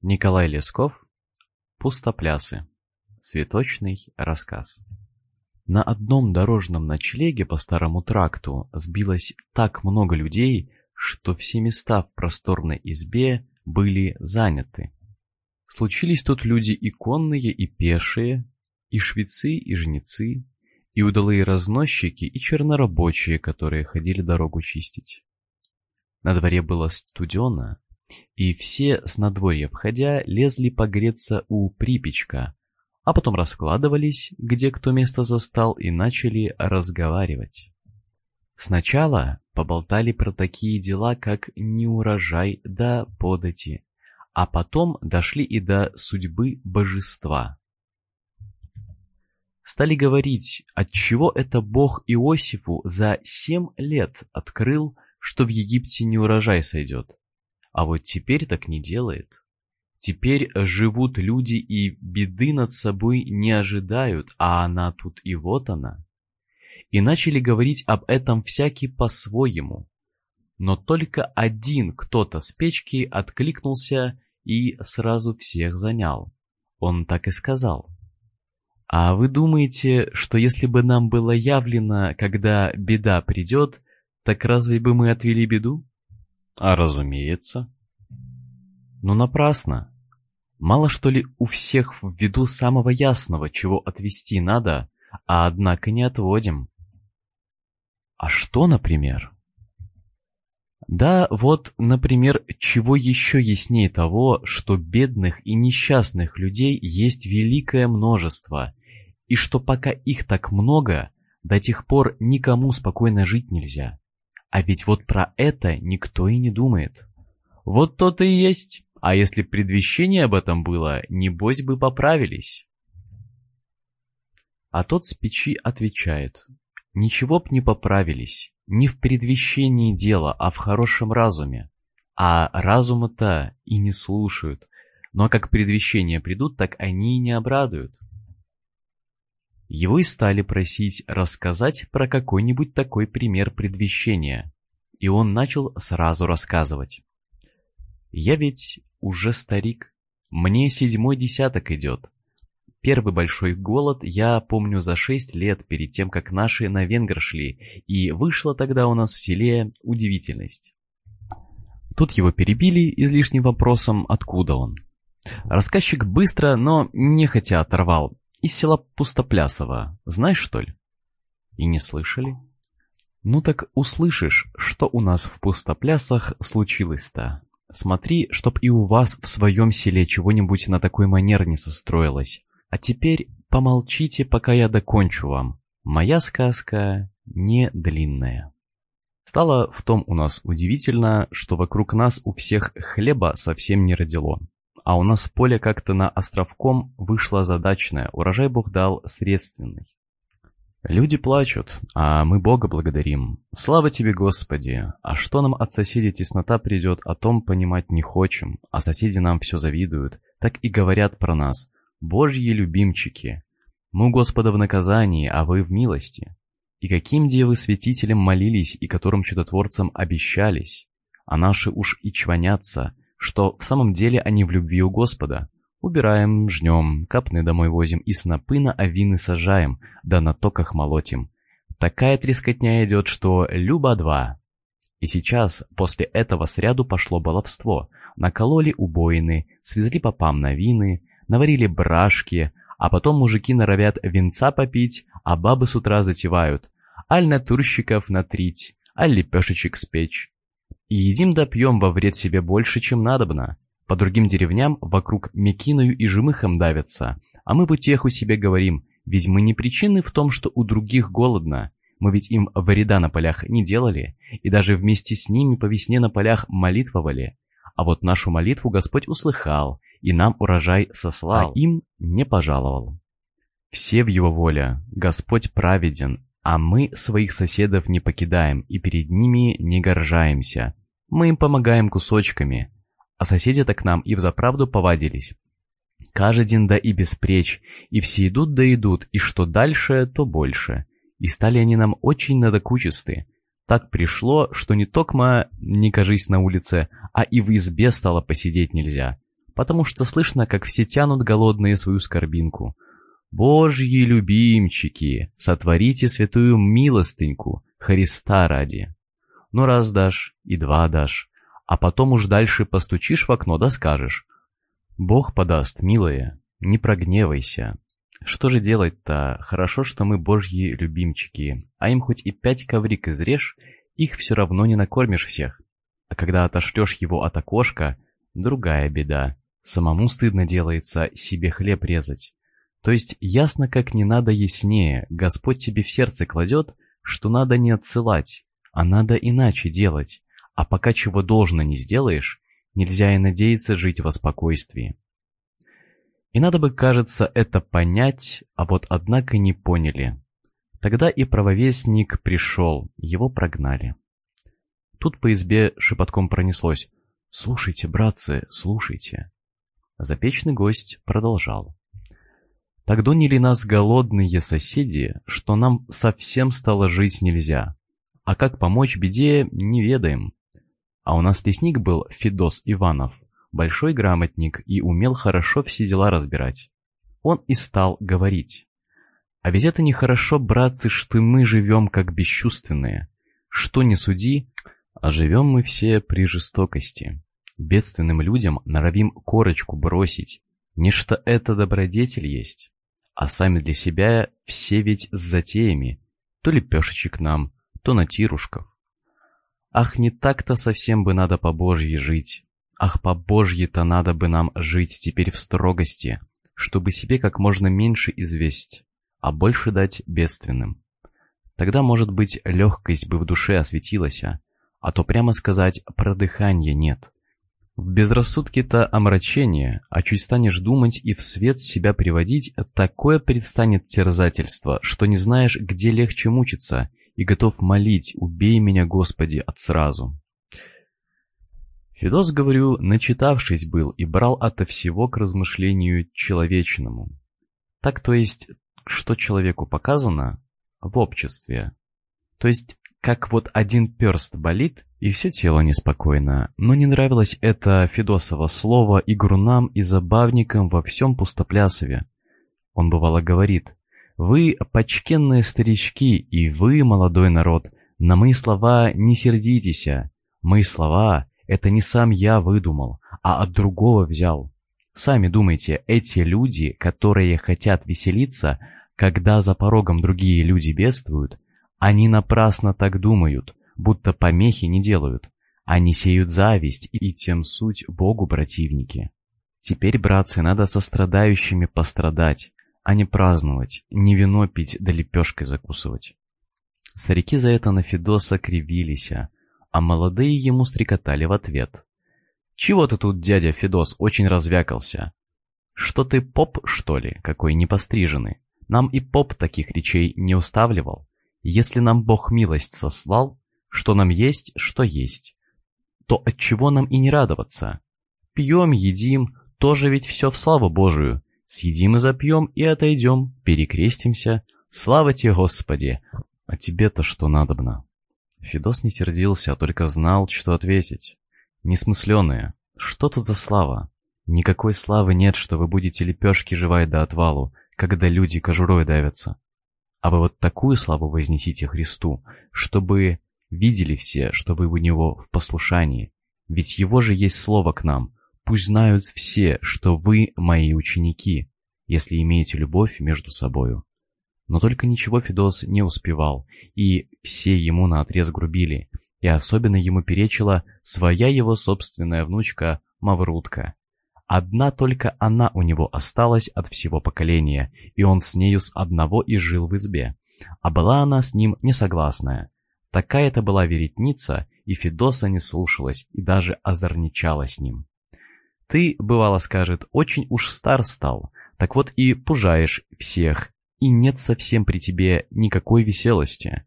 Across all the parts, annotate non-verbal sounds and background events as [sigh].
Николай Лесков. Пустоплясы. Цветочный рассказ. На одном дорожном ночлеге по старому тракту сбилось так много людей, что все места в просторной избе были заняты. Случились тут люди и конные, и пешие, и швецы, и жнецы, и удалые разносчики, и чернорабочие, которые ходили дорогу чистить. На дворе было студено, и все с надворья входя лезли погреться у припечка, а потом раскладывались, где кто место застал, и начали разговаривать. Сначала поболтали про такие дела, как неурожай да подати, а потом дошли и до судьбы божества. Стали говорить, отчего это Бог Иосифу за семь лет открыл, что в Египте неурожай сойдет, а вот теперь так не делает. Теперь живут люди и беды над собой не ожидают, а она тут и вот она. И начали говорить об этом всякий по-своему. Но только один кто-то с печки откликнулся и сразу всех занял. Он так и сказал. «А вы думаете, что если бы нам было явлено, когда беда придет, так разве бы мы отвели беду?» «А разумеется». Но напрасно. Мало что ли у всех в виду самого ясного, чего отвести надо, а однако не отводим. А что, например? Да, вот, например, чего еще яснее того, что бедных и несчастных людей есть великое множество, и что пока их так много, до тех пор никому спокойно жить нельзя. А ведь вот про это никто и не думает. Вот то-то и есть. А если предвещение об этом было, небось бы поправились. А тот с печи отвечает. Ничего б не поправились. Не в предвещении дело, а в хорошем разуме. А разума-то и не слушают. Но как предвещения придут, так они и не обрадуют. Его и стали просить рассказать про какой-нибудь такой пример предвещения. И он начал сразу рассказывать. «Я ведь уже старик. Мне седьмой десяток идет. Первый большой голод я помню за шесть лет перед тем, как наши на венгр шли, и вышла тогда у нас в селе удивительность. Тут его перебили излишним вопросом, откуда он. Рассказчик быстро, но нехотя оторвал. Из села Пустоплясово. Знаешь, что ли? И не слышали? Ну так услышишь, что у нас в Пустоплясах случилось-то. Смотри, чтоб и у вас в своем селе чего-нибудь на такой манер не состроилось. А теперь помолчите, пока я докончу вам. Моя сказка не длинная. Стало в том у нас удивительно, что вокруг нас у всех хлеба совсем не родило. А у нас поле как-то на островком вышло задачное, урожай Бог дал средственный. Люди плачут, а мы Бога благодарим. Слава тебе, Господи! А что нам от соседей теснота придет, о том понимать не хочем, а соседи нам все завидуют, так и говорят про нас. Божьи любимчики! Мы Господа в наказании, а вы в милости. И каким девы святителям молились и которым чудотворцам обещались, а наши уж и чванятся, что в самом деле они в любви у Господа. Убираем, жнем, капны домой возим и снопы на авины сажаем, да на токах молотим. Такая трескотня идет, что люба-два. И сейчас, после этого сряду пошло баловство. Накололи убоины, свезли попам новины, наварили брашки, а потом мужики норовят венца попить, а бабы с утра затевают. Аль натурщиков натрить, аль лепешечек спечь. И едим да пьем во вред себе больше, чем надобно. По другим деревням вокруг Мекиною и Жемыхом давятся, а мы в утеху себе говорим, ведь мы не причины в том, что у других голодно. Мы ведь им вреда на полях не делали, и даже вместе с ними по весне на полях молитвовали. А вот нашу молитву Господь услыхал, и нам урожай сослал, а им не пожаловал. Все в его воле, Господь праведен, а мы своих соседов не покидаем и перед ними не горжаемся. Мы им помогаем кусочками, а соседи так к нам и взаправду повадились. Каждый день да и беспречь, и все идут да идут, и что дальше, то больше. И стали они нам очень надокучисты. Так пришло, что не токмо не кажись на улице, а и в избе стало посидеть нельзя. потому что слышно, как все тянут голодные свою скорбинку. «Божьи любимчики, сотворите святую милостыньку, Христа ради!» Ну раз дашь, и два дашь, а потом уж дальше постучишь в окно да скажешь. «Бог подаст, милая, не прогневайся». Что же делать-то? Хорошо, что мы божьи любимчики, а им хоть и пять коврик изрежь, их все равно не накормишь всех. А когда отошлешь его от окошка, другая беда. Самому стыдно делается себе хлеб резать. То есть ясно, как не надо яснее, Господь тебе в сердце кладет, что надо не отсылать, а надо иначе делать, а пока чего должно не сделаешь, нельзя и надеяться жить во спокойствии. И надо бы, кажется, это понять, а вот однако не поняли. Тогда и правовестник пришел, его прогнали. Тут по избе шепотком пронеслось. «Слушайте, братцы, слушайте». Запечный гость продолжал. Так донили нас голодные соседи, что нам совсем стало жить нельзя. А как помочь беде, не ведаем. А у нас лесник был Федос Иванов, большой грамотник и умел хорошо все дела разбирать. Он и стал говорить. А ведь это нехорошо, братцы, что мы живем как бесчувственные. Что не суди, а живем мы все при жестокости. Бедственным людям норовим корочку бросить. Не что это добродетель есть. А сами для себя все ведь с затеями. То лепешечек нам, то на тирушков. Ах, не так-то совсем бы надо по-божьи жить. Ах, по-божьи-то надо бы нам жить теперь в строгости, чтобы себе как можно меньше известь, а больше дать бедственным. Тогда, может быть, легкость бы в душе осветилась, а то прямо сказать продыхания нет. В безрассудке-то омрачение, а чуть станешь думать и в свет себя приводить, такое предстанет терзательство, что не знаешь, где легче мучиться, и готов молить «Убей меня, Господи, от сразу». Федос, говорю, начитавшись был и брал ото всего к размышлению человечному. Так, то есть, что человеку показано в обществе. То есть, как вот один перст болит, и все тело неспокойно, но не нравилось это Федосово слово и грунам, и забавникам во всем пустоплясове. Он бывало говорит, «Вы, почкенные старички, и вы, молодой народ, на мои слова не сердитесь. Мои слова — это не сам я выдумал, а от другого взял. Сами думайте, эти люди, которые хотят веселиться, когда за порогом другие люди бедствуют, они напрасно так думают, будто помехи не делают. Они сеют зависть и тем суть Богу противники. Теперь, братцы, надо со страдающими пострадать, а не праздновать, не вино пить да лепешкой закусывать. Старики за это на Федоса кривились, а молодые ему стрекотали в ответ. «Чего ты тут, дядя Федос, очень развякался? Что ты поп, что ли, какой непостриженный? Нам и поп таких речей не уставливал. Если нам Бог милость сослал, что нам есть, что есть, то от чего нам и не радоваться? Пьем, едим, тоже ведь все в славу Божию. Съедим и запьем, и отойдем, перекрестимся. Слава тебе, Господи! А тебе-то что надобно? Федос не сердился, а только знал, что ответить. Несмысленные. Что тут за слава? Никакой славы нет, что вы будете лепешки жевать до отвалу, когда люди кожурой давятся. А вы вот такую славу вознесите Христу, чтобы видели все, что вы у Него в послушании. Ведь Его же есть слово к нам. Пусть знают все, что вы мои ученики, если имеете любовь между собою. Но только ничего Федос не успевал, и все ему наотрез грубили, и особенно ему перечила своя его собственная внучка Маврутка. Одна только она у него осталась от всего поколения, и он с нею с одного и жил в избе. А была она с ним несогласная. Такая-то была веретница, и Федоса не слушалась, и даже озорничала с ним. Ты, бывало скажет, очень уж стар стал, так вот и пужаешь всех, и нет совсем при тебе никакой веселости.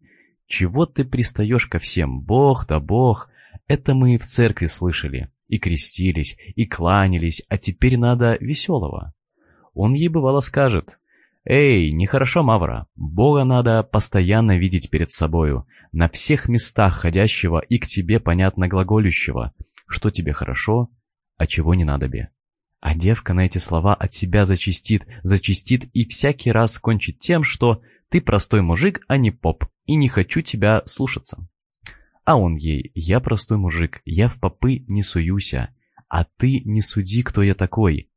Чего ты пристаешь ко всем, бог да бог, это мы в церкви слышали, и крестились, и кланялись, а теперь надо веселого. Он ей бывало скажет, «Эй, нехорошо, Мавра, Бога надо постоянно видеть перед собою, на всех местах ходящего и к тебе понятно глаголющего, что тебе хорошо, а чего не надо бе. А девка на эти слова от себя зачистит, зачистит и всякий раз кончит тем, что «ты простой мужик, а не поп, и не хочу тебя слушаться». А он ей «я простой мужик, я в попы не суюся, а ты не суди, кто я такой,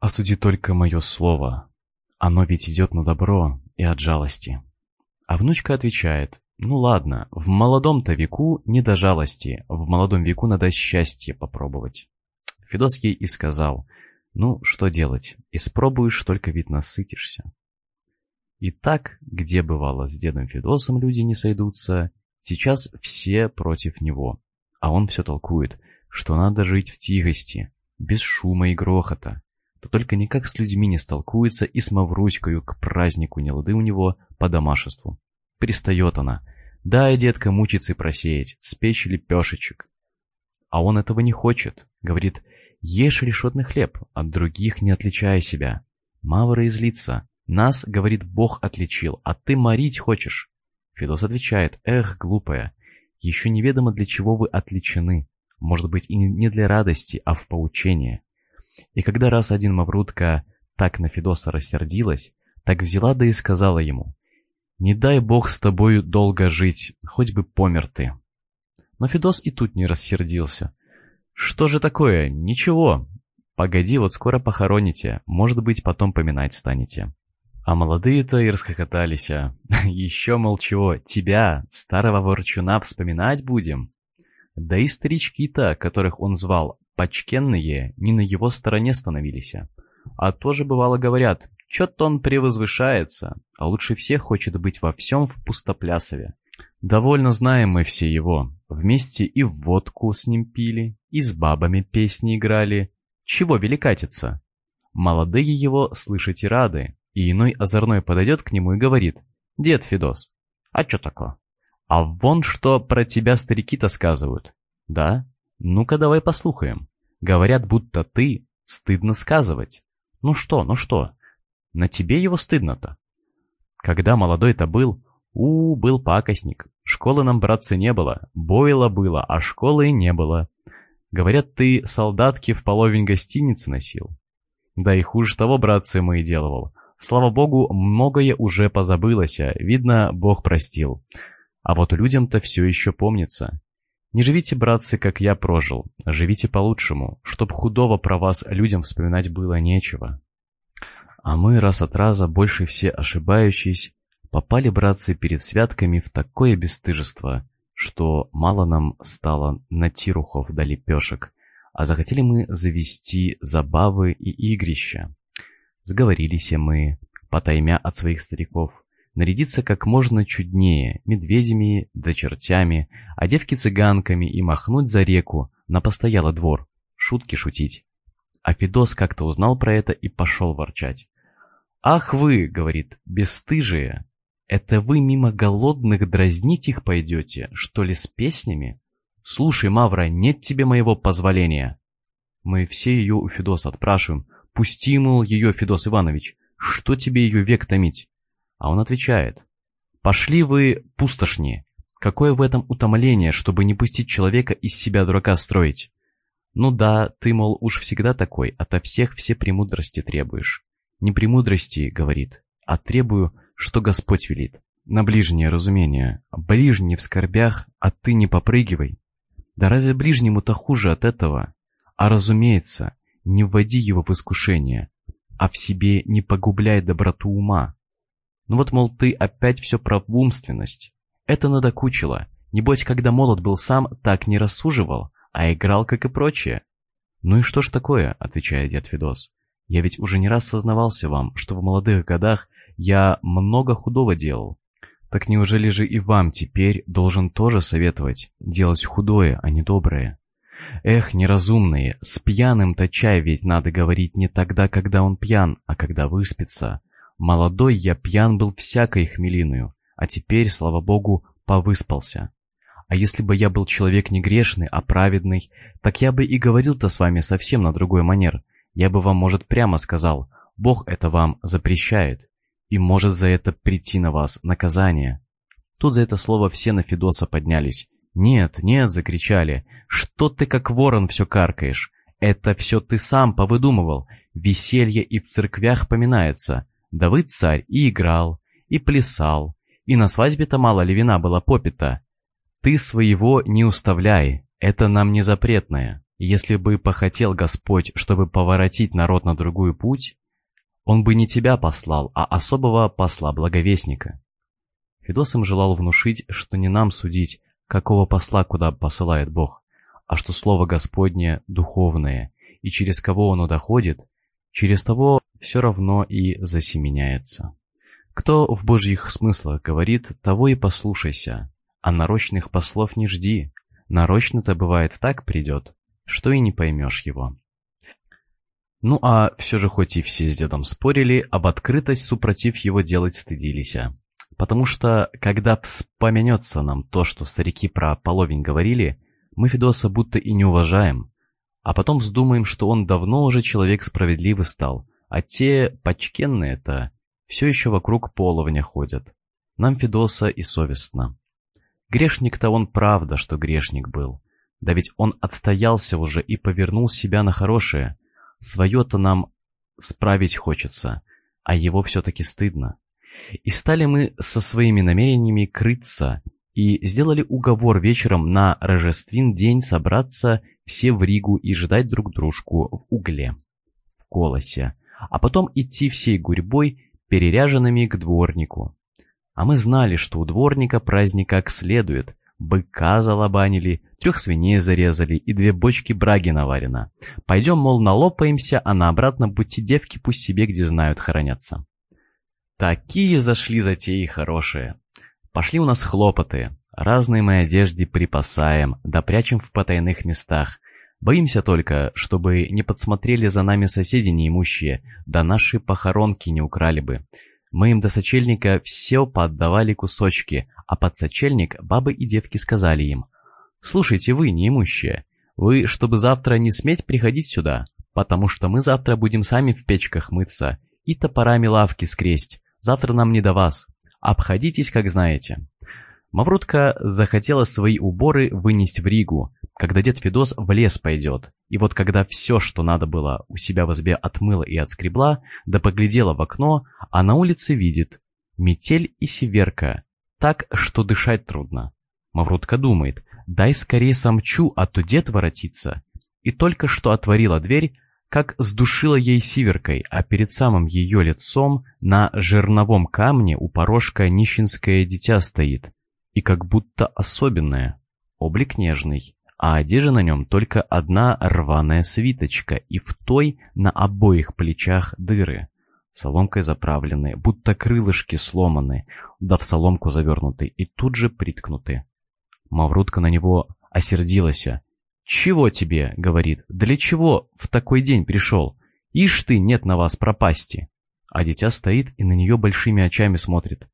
а суди только мое слово, оно ведь идет на добро и от жалости». А внучка отвечает «ну ладно, в молодом-то веку не до жалости, в молодом веку надо счастье попробовать». Федос ей и сказал, «Ну, что делать, испробуешь, только ведь насытишься». И так, где бывало с дедом Федосом люди не сойдутся, сейчас все против него. А он все толкует, что надо жить в тихости, без шума и грохота. Да только никак с людьми не столкуется и с Мавруською к празднику не лады у него по домашеству. Пристает она. Дай, детка, мучиться и просеять, спечь лепешечек. А он этого не хочет. Говорит, Ешь решетный хлеб, от других не отличая себя. Мавра излится. Нас, говорит, Бог отличил, а ты морить хочешь. Федос отвечает, эх, глупая, еще неведомо для чего вы отличены. Может быть, и не для радости, а в поучение. И когда раз один Маврутка так на Федоса рассердилась, так взяла да и сказала ему, «Не дай Бог с тобою долго жить, хоть бы помер ты». Но Федос и тут не рассердился. «Что же такое? Ничего. Погоди, вот скоро похороните. Может быть, потом поминать станете». А молодые-то и расхохотались. А. [laughs] Еще, мол, чего, тебя, старого ворчуна, вспоминать будем? Да и старички-то, которых он звал почкенные, не на его стороне становились. А тоже бывало говорят, чё-то он превозвышается, а лучше всех хочет быть во всем в пустоплясове. Довольно знаем мы все его. Вместе и водку с ним пили, и с бабами песни играли. Чего великатиться? Молодые его слышать и рады, и иной озорной подойдет к нему и говорит, «Дед Федос, а чё такое? А вон что про тебя старики-то сказывают». «Да? Ну-ка давай послухаем. Говорят, будто ты стыдно сказывать. Ну что, ну что? На тебе его стыдно-то?» Когда молодой-то был, у, был пакостник. Школы нам, братцы, не было. Бойла было, а школы не было. Говорят, ты солдатки в половень гостиницы носил. Да и хуже того, братцы, мы и делывал. Слава богу, многое уже позабылось, а, видно, Бог простил. А вот людям-то все еще помнится. Не живите, братцы, как я прожил. Живите по-лучшему, чтоб худого про вас людям вспоминать было нечего. А мы раз от раза, больше все ошибающись, Попали, братцы, перед святками в такое бесстыжество, что мало нам стало на тирухов да лепешек, а захотели мы завести забавы и игрища. Сговорились мы, потаймя от своих стариков, нарядиться как можно чуднее, медведями да чертями, а девки цыганками и махнуть за реку на постоялый двор, шутки шутить. А Федос как-то узнал про это и пошел ворчать. «Ах вы, — говорит, — бесстыжие! Это вы мимо голодных дразнить их пойдете, что ли, с песнями? Слушай, Мавра, нет тебе моего позволения. Мы все ее у Федоса отпрашиваем. Пусти, мол, ее, Федос Иванович, что тебе ее век томить? А он отвечает. Пошли вы пустошни. Какое в этом утомление, чтобы не пустить человека из себя дурака строить? Ну да, ты, мол, уж всегда такой, ото всех все премудрости требуешь. Не премудрости, говорит, а требую что Господь велит. На ближнее разумение. Ближний в скорбях, а ты не попрыгивай. Да разве ближнему-то хуже от этого? А разумеется, не вводи его в искушение, а в себе не погубляй доброту ума. Ну вот, мол, ты опять все про умственность. Это надокучило. Небось, когда молод был сам, так не рассуживал, а играл, как и прочее. «Ну и что ж такое?» — отвечает дед Федос. «Я ведь уже не раз сознавался вам, что в молодых годах я много худого делал. Так неужели же и вам теперь должен тоже советовать делать худое, а не доброе? Эх, неразумные, с пьяным-то чай ведь надо говорить не тогда, когда он пьян, а когда выспится. Молодой я пьян был всякой хмелиную, а теперь, слава богу, повыспался. А если бы я был человек не грешный, а праведный, так я бы и говорил-то с вами совсем на другой манер. Я бы вам, может, прямо сказал, Бог это вам запрещает и может за это прийти на вас наказание. Тут за это слово все на Федоса поднялись. «Нет, нет!» — закричали. «Что ты как ворон все каркаешь? Это все ты сам повыдумывал. Веселье и в церквях поминается. Давыд царь и играл, и плясал, и на свадьбе-то мало ли вина было попита. Ты своего не уставляй, это нам не запретное. Если бы похотел Господь, чтобы поворотить народ на другой путь, он бы не тебя послал, а особого посла-благовестника. Федос им желал внушить, что не нам судить, какого посла куда посылает Бог, а что Слово Господне духовное, и через кого оно доходит, через того все равно и засеменяется. Кто в божьих смыслах говорит, того и послушайся, а нарочных послов не жди, нарочно-то бывает так придет, что и не поймешь его. Ну а все же хоть и все с дедом спорили, об открытость супротив его делать стыдились. Потому что, когда вспомянется нам то, что старики про половень говорили, мы Федоса будто и не уважаем, а потом вздумаем, что он давно уже человек справедливый стал, а те почкенные-то все еще вокруг половня ходят. Нам Федоса и совестно. Грешник-то он правда, что грешник был. Да ведь он отстоялся уже и повернул себя на хорошее. Свое-то нам справить хочется, а его все-таки стыдно. И стали мы со своими намерениями крыться, и сделали уговор вечером на Рождествин день собраться все в Ригу и ждать друг дружку в угле, в колосе, а потом идти всей гурьбой, переряженными к дворнику. А мы знали, что у дворника праздник как следует, быка залобанили, трех свиней зарезали и две бочки браги наварено. Пойдем, мол, налопаемся, а на обратно будьте девки, пусть себе где знают хоронятся. Такие зашли затеи хорошие. Пошли у нас хлопоты. Разные мы одежды припасаем, да прячем в потайных местах. Боимся только, чтобы не подсмотрели за нами соседи неимущие, да наши похоронки не украли бы. Мы им до сочельника все поотдавали кусочки, а под сочельник бабы и девки сказали им, «Слушайте вы, неимущие, вы, чтобы завтра не сметь приходить сюда, потому что мы завтра будем сами в печках мыться и топорами лавки скресть, завтра нам не до вас, обходитесь, как знаете». Маврутка захотела свои уборы вынести в Ригу, когда дед Федос в лес пойдет. И вот когда все, что надо было, у себя в избе отмыла и отскребла, да поглядела в окно, а на улице видит метель и северка, так, что дышать трудно. Маврутка думает, дай скорее самчу, а то дед воротится. И только что отворила дверь, как сдушила ей сиверкой, а перед самым ее лицом на жерновом камне у порожка нищенское дитя стоит, и как будто особенное. Облик нежный, а одежда на нем только одна рваная свиточка, и в той на обоих плечах дыры, соломкой заправленные, будто крылышки сломаны, да в соломку завернуты и тут же приткнуты. Маврутка на него осердилась. «Чего тебе?» — говорит. «Для чего в такой день пришел? Ишь ты, нет на вас пропасти!» А дитя стоит и на нее большими очами смотрит.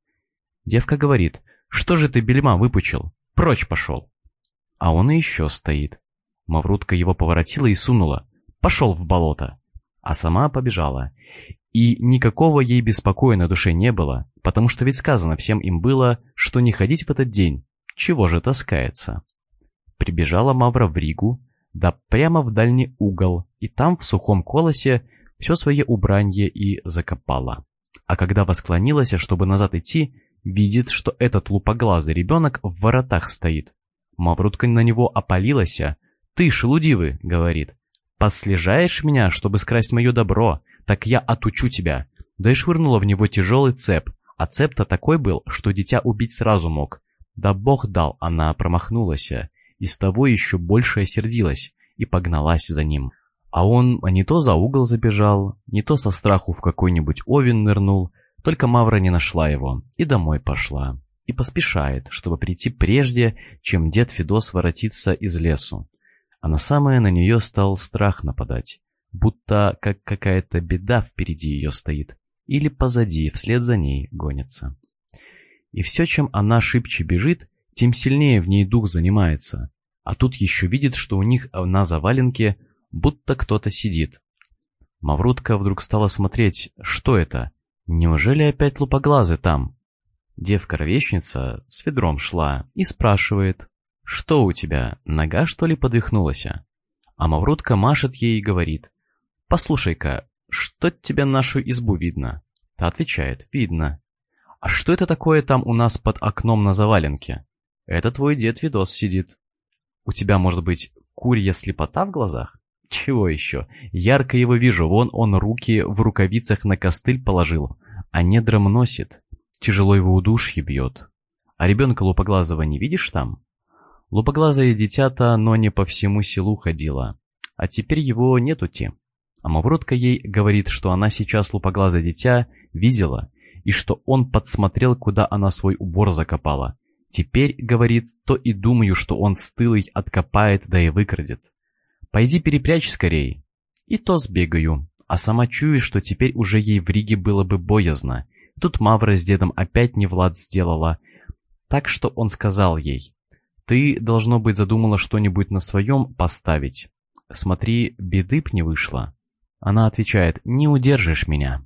Девка говорит, что же ты бельма выпучил? Прочь пошел. А он и еще стоит. Маврутка его поворотила и сунула. Пошел в болото. А сама побежала. И никакого ей беспокоя на душе не было, потому что ведь сказано всем им было, что не ходить в этот день. Чего же таскается? Прибежала Мавра в Ригу, да прямо в дальний угол, и там в сухом колосе все свое убранье и закопала. А когда восклонилась, чтобы назад идти, Видит, что этот лупоглазый ребенок в воротах стоит. Маврутка на него опалилась. «Ты, шелудивый!» — говорит. «Послежаешь меня, чтобы скрасть мое добро, так я отучу тебя!» Да и швырнула в него тяжелый цеп, а цеп-то такой был, что дитя убить сразу мог. Да бог дал, она промахнулась, и с того еще больше осердилась, и погналась за ним. А он не то за угол забежал, не то со страху в какой-нибудь овен нырнул, только Мавра не нашла его и домой пошла. И поспешает, чтобы прийти прежде, чем дед Федос воротится из лесу. А на самое на нее стал страх нападать, будто как какая-то беда впереди ее стоит, или позади, вслед за ней гонится. И все, чем она шибче бежит, тем сильнее в ней дух занимается. А тут еще видит, что у них на заваленке будто кто-то сидит. Маврутка вдруг стала смотреть, что это, Неужели опять лупоглазы там? Девка-ровесница с ведром шла и спрашивает, «Что у тебя, нога что ли подвихнулась?» А Маврутка машет ей и говорит, «Послушай-ка, что тебе нашу избу видно?» Та отвечает, «Видно». «А что это такое там у нас под окном на заваленке?» «Это твой дед Видос сидит». «У тебя, может быть, курья слепота в глазах?» «Чего еще? Ярко его вижу, вон он руки в рукавицах на костыль положил, а недром носит, тяжело его удушье бьет. А ребенка лупоглазого не видишь там?» Лупоглазое дитя-то, но не по всему селу ходила, а теперь его нету-те. А Мавротка ей говорит, что она сейчас лупоглазое дитя видела, и что он подсмотрел, куда она свой убор закопала. Теперь, говорит, то и думаю, что он стылый откопает, да и выкрадет. Пойди перепрячь скорей. И то сбегаю, а сама чую, что теперь уже ей в Риге было бы боязно. Тут Мавра с дедом опять не Влад сделала. Так что он сказал ей, ты, должно быть, задумала что-нибудь на своем поставить. Смотри, беды б не вышло. Она отвечает, не удержишь меня.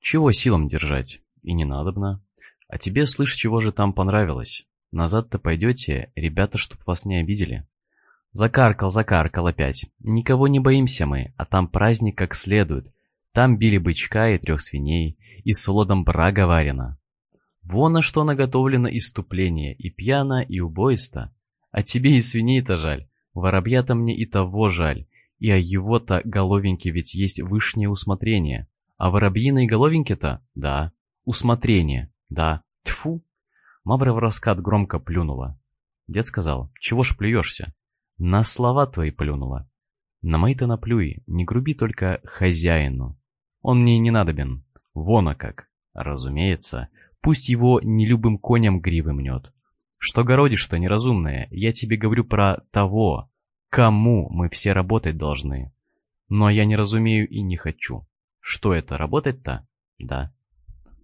Чего силам держать? И не надобно. А тебе, слышь, чего же там понравилось? Назад-то пойдете, ребята, чтоб вас не обидели. Закаркал, закаркал опять. Никого не боимся мы, а там праздник как следует. Там били бычка и трех свиней, и с солодом брага варено. Вон на что наготовлено иступление, и пьяно, и убойство. А тебе и свиней-то жаль, воробья-то мне и того жаль, и о его-то головеньке ведь есть вышнее усмотрение. А воробьиной головеньке-то? Да. Усмотрение? Да. Тьфу! Мавра в раскат громко плюнула. Дед сказал, чего ж плюешься? На слова твои плюнула. На мои-то наплюй, не груби только хозяину. Он мне не надобен. Вон а как. Разумеется, Пусть его не любым коням гривы мнет. Что городишь, что неразумное, я тебе говорю про того, кому мы все работать должны. Но я не разумею и не хочу. Что это, работать-то? Да.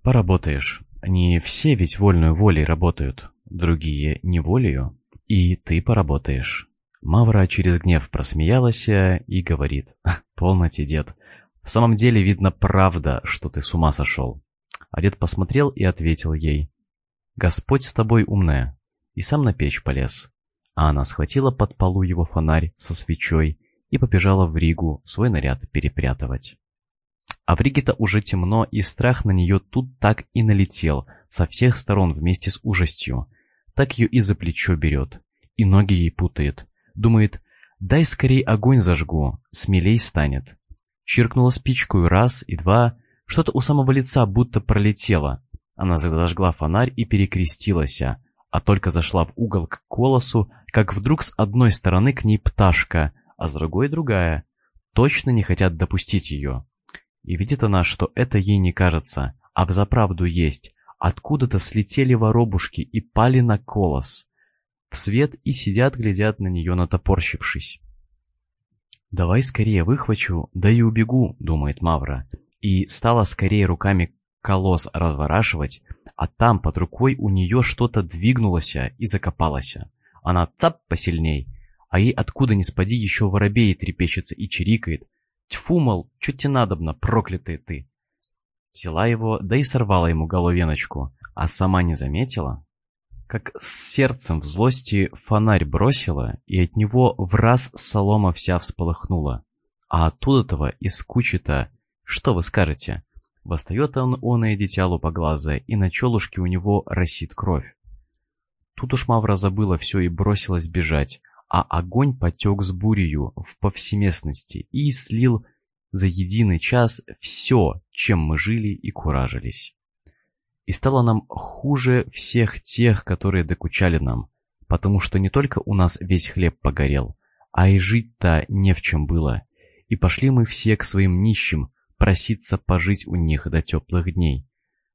Поработаешь. Не все ведь вольную волей работают, другие не волею. И ты поработаешь. Мавра через гнев просмеялась и говорит, «Полноте, дед, в самом деле видно правда, что ты с ума сошел. А дед посмотрел и ответил ей. «Господь с тобой умная!» И сам на печь полез. А она схватила под полу его фонарь со свечой и побежала в Ригу свой наряд перепрятывать. А в Риге-то уже темно, и страх на нее тут так и налетел, со всех сторон вместе с ужастью. Так ее и за плечо берет, и ноги ей путает. Думает, дай скорей огонь зажгу, смелей станет. Чиркнула спичкой раз и два, что-то у самого лица будто пролетело. Она зажгла фонарь и перекрестилась, а только зашла в угол к колосу, как вдруг с одной стороны к ней пташка, а с другой другая. Точно не хотят допустить ее. И видит она, что это ей не кажется, а взаправду есть. Откуда-то слетели воробушки и пали на колос. В свет и сидят, глядят на нее, натопорщившись. «Давай скорее выхвачу, да и убегу», — думает Мавра и стала скорее руками колосс разворачивать, а там под рукой у нее что-то двигнулось и закопалось. Она цап посильней, а ей откуда ни спади еще воробей трепещется и чирикает. Тьфу, мол, чуть тебе надобно, проклятый ты. Взяла его, да и сорвала ему головеночку, а сама не заметила, как с сердцем в злости фонарь бросила, и от него в раз солома вся всполыхнула. А оттуда-то из кучи-то что вы скажете? Восстает он, он и дитя лупоглазое, и на челушке у него росит кровь. Тут уж Мавра забыла все и бросилась бежать, а огонь потек с бурею в повсеместности и слил за единый час все, чем мы жили и куражились. И стало нам хуже всех тех, которые докучали нам, потому что не только у нас весь хлеб погорел, а и жить-то не в чем было. И пошли мы все к своим нищим, проситься пожить у них до теплых дней.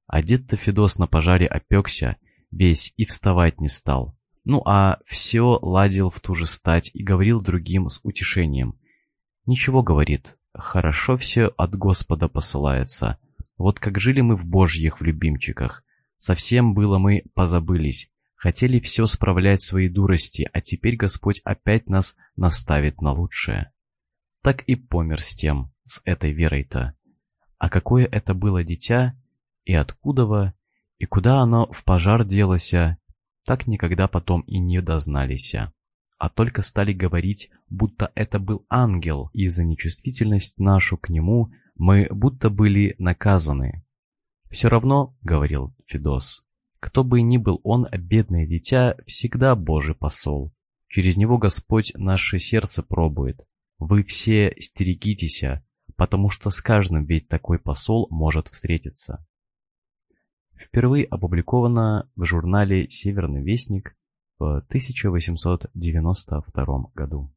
А дед-то Федос на пожаре опекся, весь и вставать не стал. Ну а все ладил в ту же стать и говорил другим с утешением. Ничего, говорит, хорошо все от Господа посылается. Вот как жили мы в божьих в любимчиках. Совсем было мы позабылись. Хотели все справлять свои дурости, а теперь Господь опять нас наставит на лучшее. Так и помер с тем, с этой верой-то. А какое это было дитя, и откуда, и куда оно в пожар делося, так никогда потом и не дознались. а только стали говорить, будто это был ангел, и за нечувствительность нашу к нему мы будто были наказаны. «Все равно, — говорил Федос, — кто бы ни был он, бедное дитя, всегда Божий посол. Через него Господь наше сердце пробует. Вы все стерегитесь, потому что с каждым ведь такой посол может встретиться». Впервые опубликовано в журнале «Северный вестник» в 1892 году.